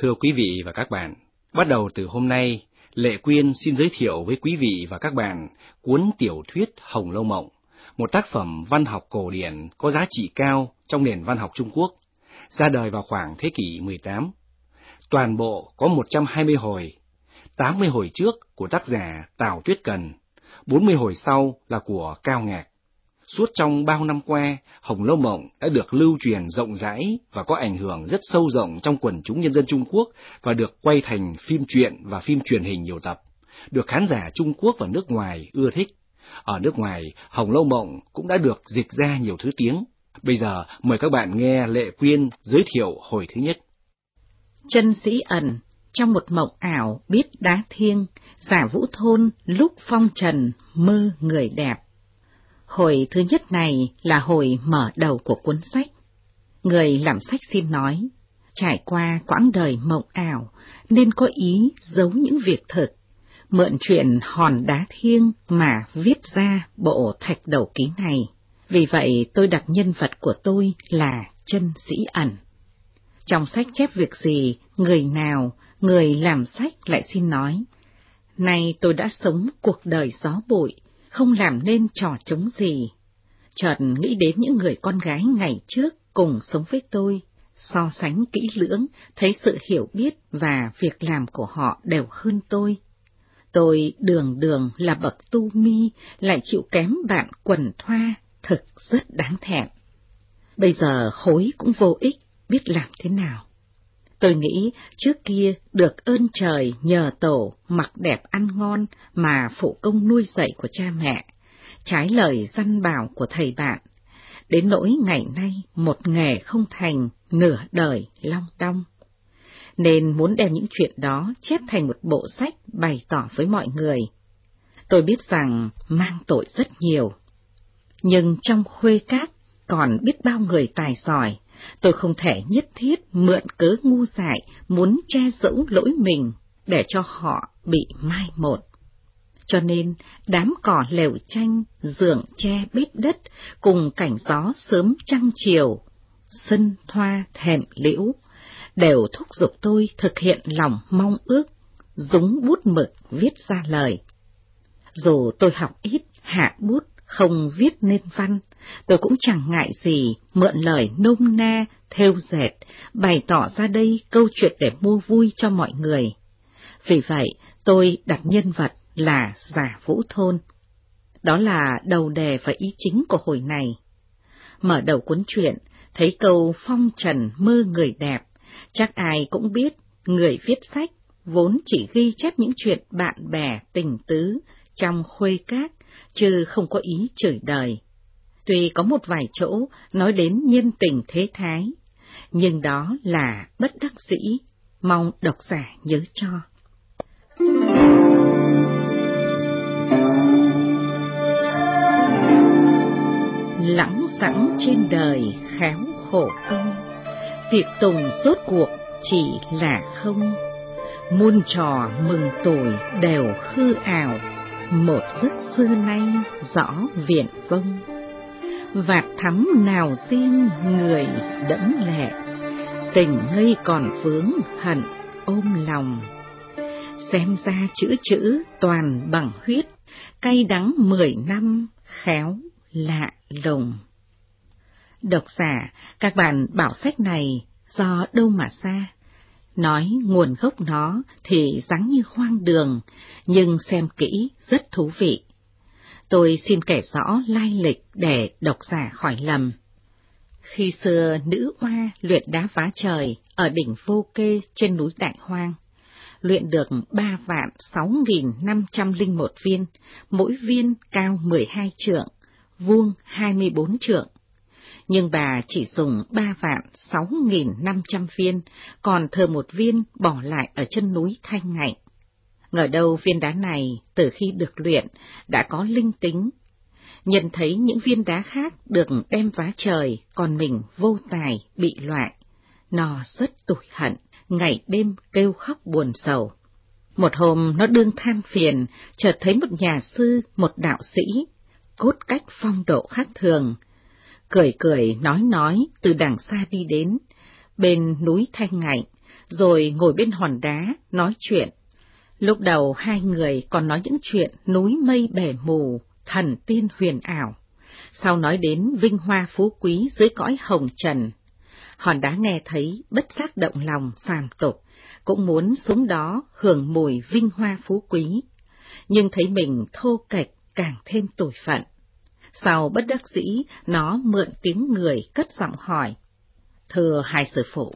Thưa quý vị và các bạn, bắt đầu từ hôm nay, Lệ Quyên xin giới thiệu với quý vị và các bạn cuốn tiểu thuyết Hồng Lâu Mộng, một tác phẩm văn học cổ điển có giá trị cao trong nền văn học Trung Quốc, ra đời vào khoảng thế kỷ 18. Toàn bộ có 120 hồi, 80 hồi trước của tác giả Tào Tuyết Cần, 40 hồi sau là của Cao Ngạc. Suốt trong bao năm qua, Hồng Lâu Mộng đã được lưu truyền rộng rãi và có ảnh hưởng rất sâu rộng trong quần chúng nhân dân Trung Quốc và được quay thành phim truyện và phim truyền hình nhiều tập, được khán giả Trung Quốc và nước ngoài ưa thích. Ở nước ngoài, Hồng Lâu Mộng cũng đã được dịch ra nhiều thứ tiếng. Bây giờ, mời các bạn nghe Lệ Quyên giới thiệu hồi thứ nhất. Chân sĩ ẩn, trong một mộng ảo biết đá thiêng, giả vũ thôn lúc phong trần mơ người đẹp. Hồi thứ nhất này là hồi mở đầu của cuốn sách. Người làm sách xin nói, trải qua quãng đời mộng ảo nên có ý giấu những việc thực, mượn chuyện hòn đá thiêng mà viết ra bộ thạch đầu ký này. Vì vậy tôi đặt nhân vật của tôi là chân sĩ ẩn. Trong sách chép việc gì, người nào, người làm sách lại xin nói. Nay tôi đã sống cuộc đời gió bụi, không làm nên trò chống gì. Chợt nghĩ đến những người con gái ngày trước cùng sống với tôi, so sánh kỹ lưỡng, thấy sự hiểu biết và việc làm của họ đều hơn tôi. Tôi đường đường là bậc tu mi, lại chịu kém bạn quần thoa, thực rất đáng thẹn. Bây giờ hối cũng vô ích, biết làm thế nào. Tôi nghĩ trước kia được ơn trời nhờ tổ mặc đẹp ăn ngon mà phụ công nuôi dạy của cha mẹ, trái lời dân bảo của thầy bạn. Đến nỗi ngày nay một nghề không thành, nửa đời long đong. Nên muốn đem những chuyện đó chép thành một bộ sách bày tỏ với mọi người. Tôi biết rằng mang tội rất nhiều. Nhưng trong khuê cát còn biết bao người tài giỏi, Tôi không thể nhất thiết mượn cớ ngu dại muốn che giấu lỗi mình để cho họ bị mai một. Cho nên, đám cỏ lều tranh, giường che bếp đất, cùng cảnh gió sớm trăng chiều, sân thoa thèm liễu, đều thúc giục tôi thực hiện lòng mong ước, dúng bút mực viết ra lời. Dù tôi học ít, hạ bút, không viết nên văn, tôi cũng chẳng ngại gì mượn lời nôm na, theo dệt, bày tỏ ra đây câu chuyện để mua vui cho mọi người. Vì vậy, tôi đặt nhân vật là giả vũ thôn. Đó là đầu đề và ý chính của hồi này. Mở đầu cuốn truyện, thấy câu phong trần mơ người đẹp, chắc ai cũng biết người viết sách vốn chỉ ghi chép những chuyện bạn bè tình tứ trong khuê các chứ không có ý chửi đời. Tuy có một vài chỗ nói đến nhân tình thế thái, nhưng đó là bất đắc dĩ, mong độc giả nhớ cho. Lẳng sẵn trên đời khéo khổ công, tiệc tùng rốt cuộc chỉ là không, muôn trò mừng tuổi đều hư ảo một giấc xưa nay rõ viện vông. Vạt thắm nào riêng người đẫm lệ, tình ngây còn vướng hận ôm lòng. Xem ra chữ chữ toàn bằng huyết, cay đắng mười năm khéo lạ lùng. Độc giả, các bạn bảo sách này do đâu mà ra? Nói nguồn gốc nó thì dáng như hoang đường, nhưng xem kỹ rất thú vị. Tôi xin kể rõ lai lịch để độc giả khỏi lầm. Khi xưa nữ oa luyện đá phá trời ở đỉnh Vô Kê trên núi Đại Hoang, luyện được ba vạn sáu nghìn năm trăm linh một viên, mỗi viên cao mười hai trượng, vuông hai mươi bốn trượng nhưng bà chỉ dùng ba vạn sáu nghìn năm trăm viên, còn thờ một viên bỏ lại ở chân núi Thanh Ngạnh. Ngờ đâu viên đá này, từ khi được luyện, đã có linh tính. Nhận thấy những viên đá khác được đem vá trời, còn mình vô tài, bị loại. Nó rất tủi hận, ngày đêm kêu khóc buồn sầu. Một hôm nó đương than phiền, chợt thấy một nhà sư, một đạo sĩ, cốt cách phong độ khác thường, cười cười nói nói từ đằng xa đi đến, bên núi Thanh Ngạnh, rồi ngồi bên hòn đá nói chuyện. Lúc đầu hai người còn nói những chuyện núi mây bể mù, thần tiên huyền ảo. Sau nói đến vinh hoa phú quý dưới cõi hồng trần. Hòn đá nghe thấy bất giác động lòng phàm tục, cũng muốn xuống đó hưởng mùi vinh hoa phú quý. Nhưng thấy mình thô kệch càng thêm tủi phận. Sau bất đắc dĩ, nó mượn tiếng người cất giọng hỏi. Thưa hai sư phụ,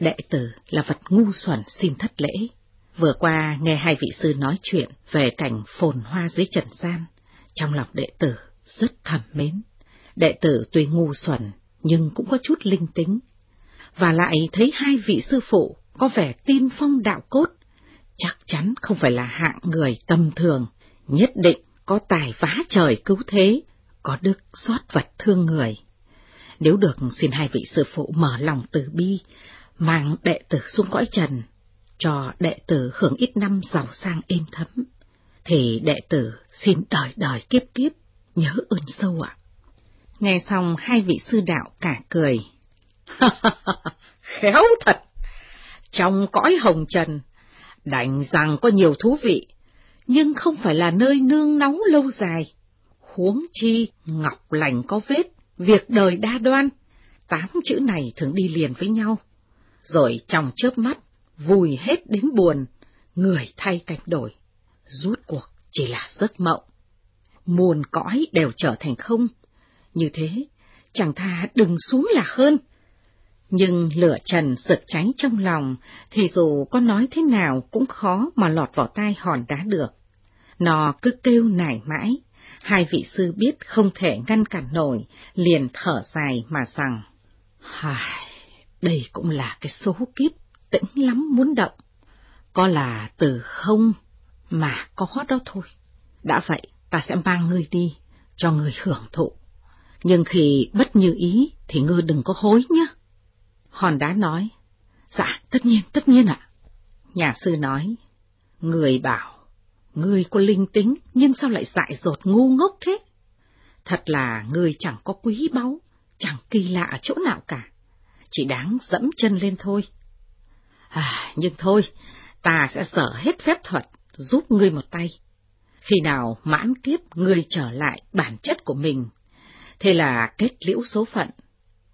đệ tử là vật ngu xuẩn xin thất lễ. Vừa qua nghe hai vị sư nói chuyện về cảnh phồn hoa dưới trần gian, trong lòng đệ tử rất thầm mến. Đệ tử tuy ngu xuẩn, nhưng cũng có chút linh tính. Và lại thấy hai vị sư phụ có vẻ tin phong đạo cốt, chắc chắn không phải là hạng người tầm thường, nhất định có tài phá trời cứu thế, có đức xót vật thương người. Nếu được xin hai vị sư phụ mở lòng từ bi, mang đệ tử xuống cõi trần, cho đệ tử hưởng ít năm giàu sang êm thấm, thì đệ tử xin đời đời kiếp kiếp nhớ ơn sâu ạ. Nghe xong hai vị sư đạo cả cười. Khéo thật! Trong cõi hồng trần, đành rằng có nhiều thú vị, nhưng không phải là nơi nương nóng lâu dài. Huống chi, ngọc lành có vết, việc đời đa đoan. Tám chữ này thường đi liền với nhau. Rồi trong chớp mắt, vùi hết đến buồn, người thay cảnh đổi. Rút cuộc chỉ là giấc mộng. Muôn cõi đều trở thành không. Như thế, chẳng thà đừng xuống là hơn. Nhưng lửa trần sực cháy trong lòng, thì dù có nói thế nào cũng khó mà lọt vào tai hòn đá được. Nó cứ kêu nải mãi, hai vị sư biết không thể ngăn cản nổi, liền thở dài mà rằng, Hài, đây cũng là cái số kiếp tĩnh lắm muốn động, có là từ không mà có đó thôi. Đã vậy, ta sẽ mang ngươi đi, cho ngươi hưởng thụ. Nhưng khi bất như ý thì ngươi đừng có hối nhé. Hòn đá nói, dạ, tất nhiên, tất nhiên ạ. Nhà sư nói, người bảo, Ngươi có linh tính nhưng sao lại dại dột ngu ngốc thế? Thật là người chẳng có quý báu, chẳng kỳ lạ chỗ nào cả, chỉ đáng dẫm chân lên thôi. À, nhưng thôi, ta sẽ sở hết phép thuật, giúp ngươi một tay. Khi nào mãn kiếp ngươi trở lại bản chất của mình, thế là kết liễu số phận.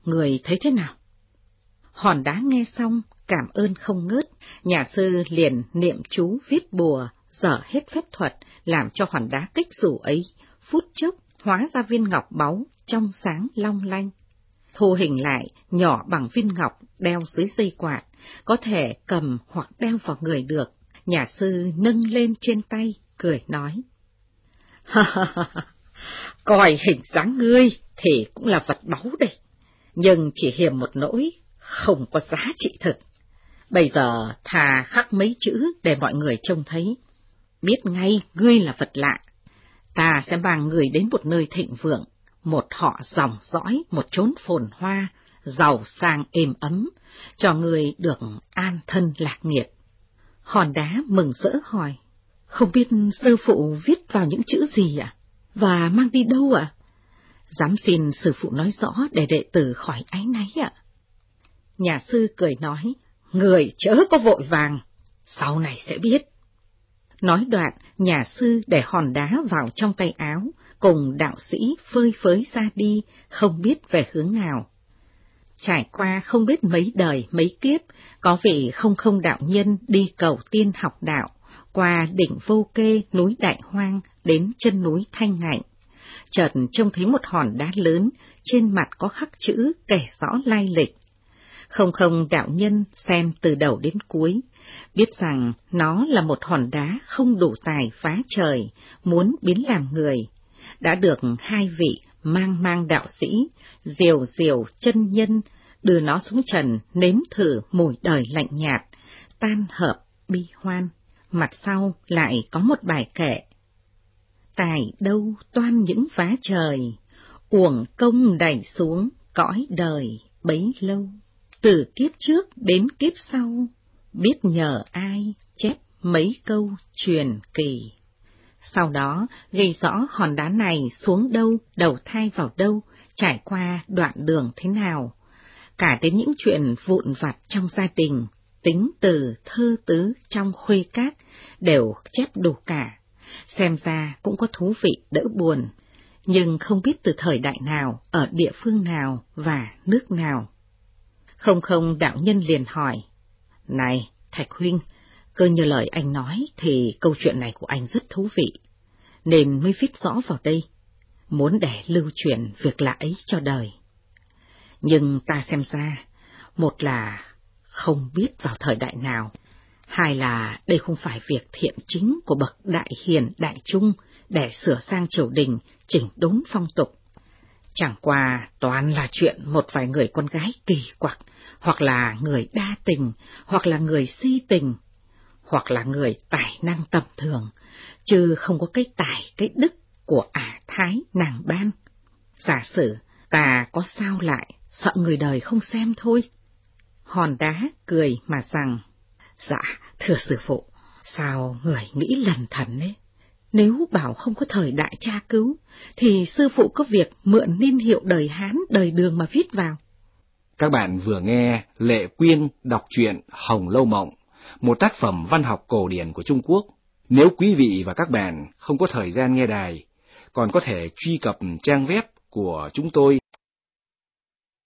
Người thấy thế nào? Hòn đá nghe xong, cảm ơn không ngớt, nhà sư liền niệm chú viết bùa, dở hết phép thuật, làm cho hòn đá kích rủ ấy, phút chốc hóa ra viên ngọc báu, trong sáng long lanh. Thu hình lại, nhỏ bằng viên ngọc, đeo dưới dây quạt, có thể cầm hoặc đeo vào người được. Nhà sư nâng lên trên tay, cười nói. Coi hình dáng ngươi thì cũng là vật báu đây, nhưng chỉ hiểm một nỗi không có giá trị thực. Bây giờ thà khắc mấy chữ để mọi người trông thấy. Biết ngay ngươi là vật lạ. Ta sẽ mang người đến một nơi thịnh vượng, một họ dòng dõi, một chốn phồn hoa, giàu sang êm ấm, cho người được an thân lạc nghiệp. Hòn đá mừng rỡ hỏi, không biết sư phụ viết vào những chữ gì ạ? Và mang đi đâu ạ? Dám xin sư phụ nói rõ để đệ tử khỏi ái náy ạ. Nhà sư cười nói, người chớ có vội vàng, sau này sẽ biết. Nói đoạn, nhà sư để hòn đá vào trong tay áo, cùng đạo sĩ phơi phới ra đi, không biết về hướng nào. Trải qua không biết mấy đời mấy kiếp, có vị không không đạo nhân đi cầu tiên học đạo, qua đỉnh vô kê núi Đại Hoang đến chân núi Thanh Ngạnh. Chợt trông thấy một hòn đá lớn, trên mặt có khắc chữ kể rõ lai lịch. Không không đạo nhân xem từ đầu đến cuối, biết rằng nó là một hòn đá không đủ tài phá trời, muốn biến làm người. Đã được hai vị mang mang đạo sĩ, diều diều chân nhân, đưa nó xuống trần nếm thử mùi đời lạnh nhạt, tan hợp, bi hoan. Mặt sau lại có một bài kệ. Tài đâu toan những phá trời, uổng công đẩy xuống cõi đời bấy lâu từ kiếp trước đến kiếp sau, biết nhờ ai chép mấy câu truyền kỳ. Sau đó, ghi rõ hòn đá này xuống đâu, đầu thai vào đâu, trải qua đoạn đường thế nào, cả đến những chuyện vụn vặt trong gia đình, tính từ thơ tứ trong khuê cát đều chép đủ cả, xem ra cũng có thú vị đỡ buồn, nhưng không biết từ thời đại nào, ở địa phương nào và nước nào. Không không đạo nhân liền hỏi, Này, Thạch Huynh, cơ như lời anh nói thì câu chuyện này của anh rất thú vị, nên mới viết rõ vào đây, muốn để lưu truyền việc lạ ấy cho đời. Nhưng ta xem ra, một là không biết vào thời đại nào, hai là đây không phải việc thiện chính của bậc đại hiền đại trung để sửa sang triều đình, chỉnh đốn phong tục. Chẳng qua toàn là chuyện một vài người con gái kỳ quặc, hoặc là người đa tình, hoặc là người si tình, hoặc là người tài năng tầm thường, chứ không có cái tài, cái đức của ả thái nàng ban. Giả sử ta có sao lại, sợ người đời không xem thôi. Hòn đá cười mà rằng, dạ, thưa sư phụ, sao người nghĩ lần thần ấy? Nếu bảo không có thời đại tra cứu, thì sư phụ có việc mượn niên hiệu đời Hán, đời đường mà viết vào. Các bạn vừa nghe Lệ Quyên đọc truyện Hồng Lâu Mộng, một tác phẩm văn học cổ điển của Trung Quốc. Nếu quý vị và các bạn không có thời gian nghe đài, còn có thể truy cập trang web của chúng tôi